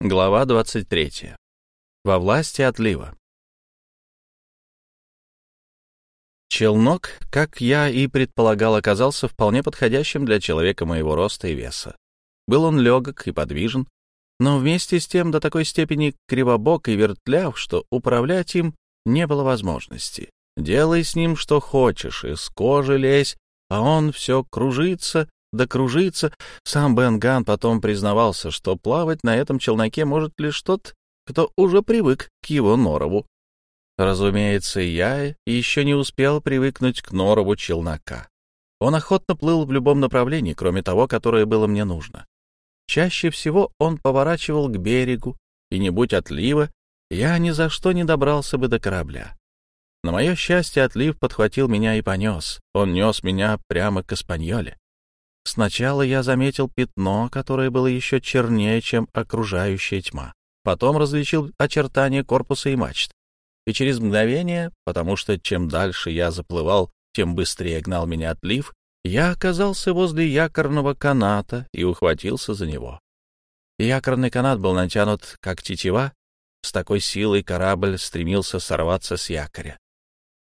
Глава 23. Во власти отлива. Челнок, как я и предполагал, оказался вполне подходящим для человека моего роста и веса. Был он легок и подвижен, но вместе с тем до такой степени кривобок и вертляв, что управлять им не было возможности. Делай с ним что хочешь, из кожи лезь, а он все кружится да кружится. Сам Бенган потом признавался, что плавать на этом челноке может лишь тот, кто уже привык к его норову. Разумеется, я еще не успел привыкнуть к норову челнока. Он охотно плыл в любом направлении, кроме того, которое было мне нужно. Чаще всего он поворачивал к берегу, и не будь отлива, я ни за что не добрался бы до корабля. На мое счастье, отлив подхватил меня и понес. Он нес меня прямо к Испаньоле. Сначала я заметил пятно, которое было еще чернее, чем окружающая тьма. Потом различил очертания корпуса и мачт. И через мгновение, потому что чем дальше я заплывал, тем быстрее гнал меня отлив, я оказался возле якорного каната и ухватился за него. Якорный канат был натянут, как тетива. С такой силой корабль стремился сорваться с якоря.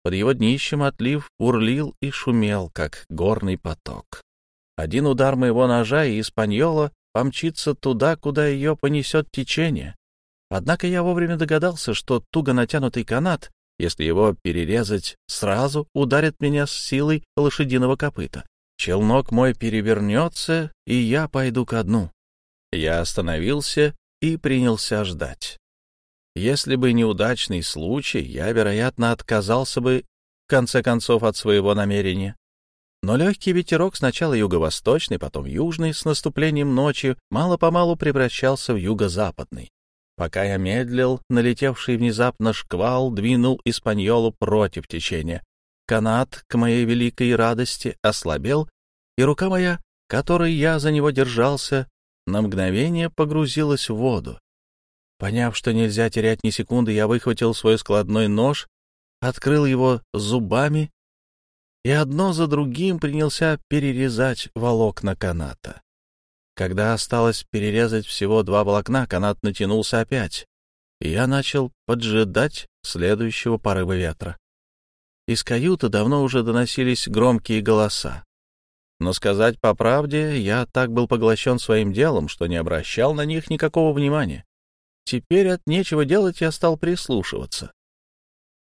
Под его днищем отлив урлил и шумел, как горный поток. Один удар моего ножа, и Испаньола помчится туда, куда ее понесет течение. Однако я вовремя догадался, что туго натянутый канат, если его перерезать, сразу ударит меня с силой лошадиного копыта. Челнок мой перевернется, и я пойду ко дну. Я остановился и принялся ждать. Если бы неудачный случай, я, вероятно, отказался бы в конце концов от своего намерения. Но легкий ветерок, сначала юго-восточный, потом южный, с наступлением ночи, мало-помалу превращался в юго-западный. Пока я медлил, налетевший внезапно шквал двинул Испаньолу против течения. Канат, к моей великой радости, ослабел, и рука моя, которой я за него держался, на мгновение погрузилась в воду. Поняв, что нельзя терять ни секунды, я выхватил свой складной нож, открыл его зубами и одно за другим принялся перерезать волокна каната. Когда осталось перерезать всего два волокна, канат натянулся опять, и я начал поджидать следующего порыва ветра. Из каюты давно уже доносились громкие голоса. Но сказать по правде, я так был поглощен своим делом, что не обращал на них никакого внимания. Теперь от нечего делать я стал прислушиваться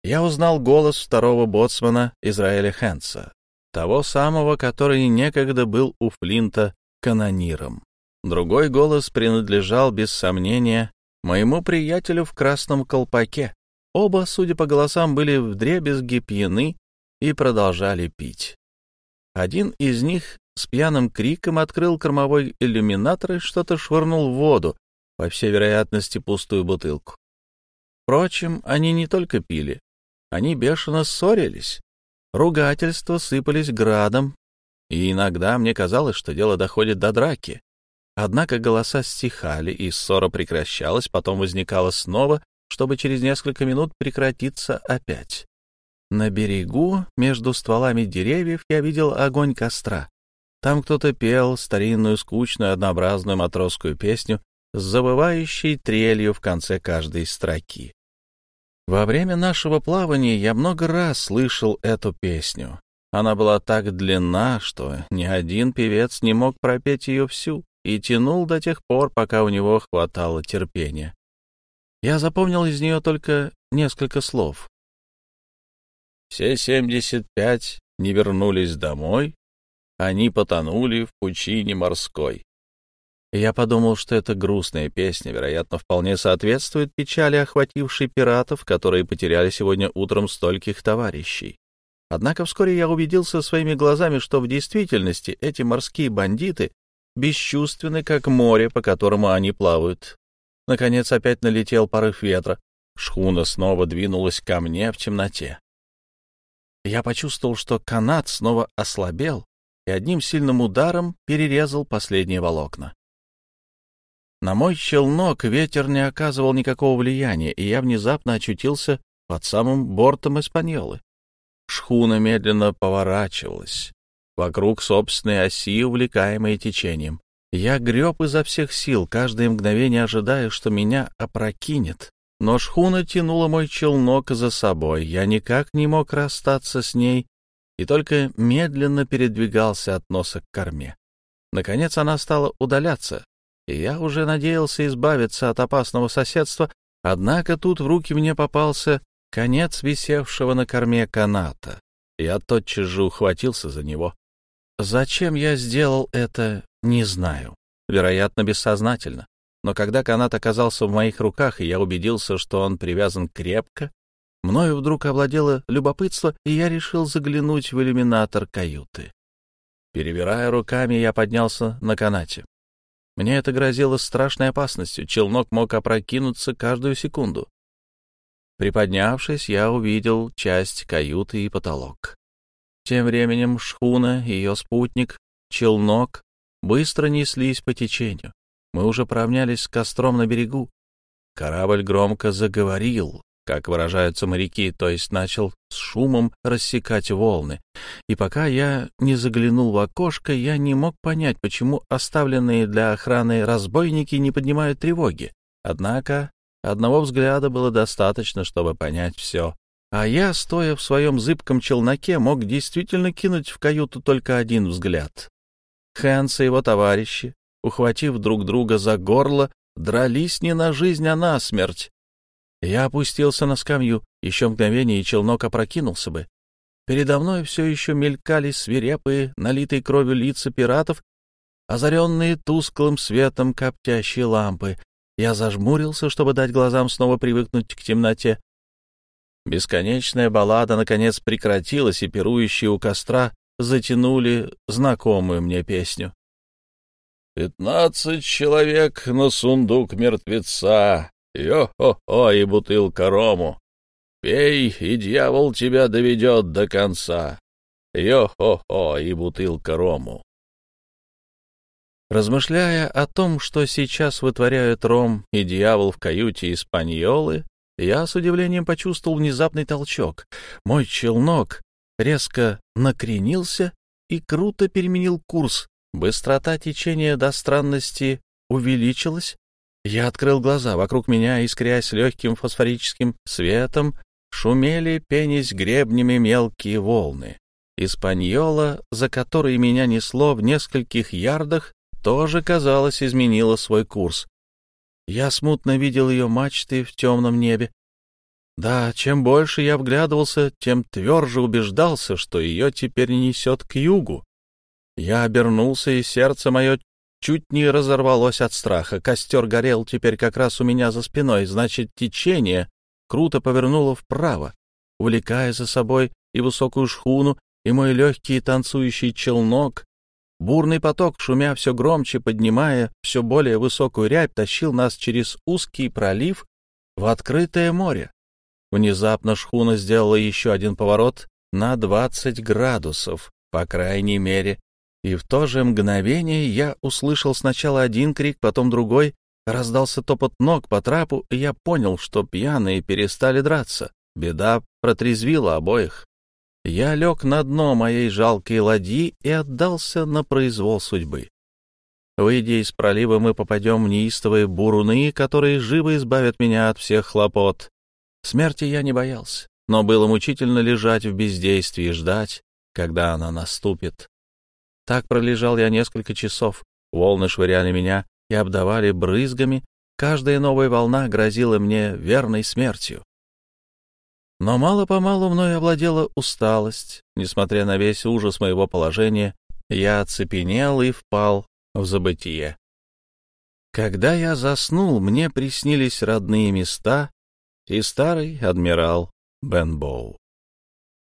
я узнал голос второго боцмана Израиля Хэнса, того самого, который некогда был у Флинта канониром. Другой голос принадлежал, без сомнения, моему приятелю в красном колпаке. Оба, судя по голосам, были вдребезги пьяны и продолжали пить. Один из них с пьяным криком открыл кормовой иллюминатор и что-то швырнул в воду, по всей вероятности, пустую бутылку. Впрочем, они не только пили, они бешено ссорились. Ругательства сыпались градом, и иногда мне казалось, что дело доходит до драки. Однако голоса стихали, и ссора прекращалась, потом возникала снова, чтобы через несколько минут прекратиться опять. На берегу, между стволами деревьев, я видел огонь костра. Там кто-то пел старинную, скучную, однообразную матросскую песню с забывающей трелью в конце каждой строки. Во время нашего плавания я много раз слышал эту песню. Она была так длинна, что ни один певец не мог пропеть ее всю и тянул до тех пор, пока у него хватало терпения. Я запомнил из нее только несколько слов. Все семьдесят пять не вернулись домой, они потонули в пучине морской я подумал, что эта грустная песня, вероятно, вполне соответствует печали, охватившей пиратов, которые потеряли сегодня утром стольких товарищей. Однако вскоре я убедился своими глазами, что в действительности эти морские бандиты бесчувственны, как море, по которому они плавают. Наконец опять налетел порыв ветра. Шхуна снова двинулась ко мне в темноте. Я почувствовал, что канат снова ослабел и одним сильным ударом перерезал последние волокна. На мой челнок ветер не оказывал никакого влияния, и я внезапно очутился под самым бортом Испаньолы. Шхуна медленно поворачивалась вокруг собственной оси, увлекаемой течением. Я греб изо всех сил, каждое мгновение ожидая, что меня опрокинет. Но шхуна тянула мой челнок за собой. Я никак не мог расстаться с ней и только медленно передвигался от носа к корме. Наконец она стала удаляться, я уже надеялся избавиться от опасного соседства, однако тут в руки мне попался конец висевшего на корме каната. Я тотчас же ухватился за него. Зачем я сделал это, не знаю. Вероятно, бессознательно. Но когда канат оказался в моих руках, и я убедился, что он привязан крепко, мною вдруг овладело любопытство, и я решил заглянуть в иллюминатор каюты. Перебирая руками, я поднялся на канате. Мне это грозило страшной опасностью. Челнок мог опрокинуться каждую секунду. Приподнявшись, я увидел часть каюты и потолок. Тем временем шхуна, ее спутник, челнок быстро неслись по течению. Мы уже поравнялись с костром на берегу. Корабль громко заговорил, как выражаются моряки, то есть начал с шумом рассекать волны. И пока я не заглянул в окошко, я не мог понять, почему оставленные для охраны разбойники не поднимают тревоги. Однако одного взгляда было достаточно, чтобы понять все. А я, стоя в своем зыбком челноке, мог действительно кинуть в каюту только один взгляд. Хэнс и его товарищи, ухватив друг друга за горло, дрались не на жизнь, а на смерть. Я опустился на скамью, еще мгновение, и челнок опрокинулся бы. Передо мной все еще мелькали свирепые, налитые кровью лица пиратов, озаренные тусклым светом коптящие лампы. Я зажмурился, чтобы дать глазам снова привыкнуть к темноте. Бесконечная баллада, наконец, прекратилась, и пирующие у костра затянули знакомую мне песню. «Пятнадцать человек на сундук мертвеца, Йо-хо-хо и бутылка рому. Пей, и дьявол тебя доведет до конца. Йо-хо-хо и бутылка рому. Размышляя о том, что сейчас вытворяют ром и дьявол в каюте Испаньолы, я с удивлением почувствовал внезапный толчок. Мой челнок резко накренился и круто переменил курс. Быстрота течения до странности увеличилась, я открыл глаза. Вокруг меня, искрясь легким фосфорическим светом, шумели, пенись гребнями мелкие волны. Испаньола, за которой меня несло в нескольких ярдах, тоже, казалось, изменила свой курс. Я смутно видел ее мачты в темном небе. Да, чем больше я вглядывался, тем тверже убеждался, что ее теперь несет к югу. Я обернулся, и сердце мое чуть не разорвалось от страха. Костер горел теперь как раз у меня за спиной, значит, течение круто повернуло вправо, увлекая за собой и высокую шхуну, и мой легкий танцующий челнок. Бурный поток, шумя все громче, поднимая все более высокую рябь, тащил нас через узкий пролив в открытое море. Внезапно шхуна сделала еще один поворот на двадцать градусов, по крайней мере, и в то же мгновение я услышал сначала один крик, потом другой, раздался топот ног по трапу, и я понял, что пьяные перестали драться. Беда протрезвила обоих. Я лег на дно моей жалкой ладьи и отдался на произвол судьбы. Выйдя из пролива, мы попадем в неистовые буруны, которые живо избавят меня от всех хлопот. Смерти я не боялся, но было мучительно лежать в бездействии и ждать, когда она наступит. Так пролежал я несколько часов. Волны швыряли меня и обдавали брызгами. Каждая новая волна грозила мне верной смертью. Но мало-помалу мной овладела усталость. Несмотря на весь ужас моего положения, я оцепенел и впал в забытие. Когда я заснул, мне приснились родные места и старый адмирал Бенбоу.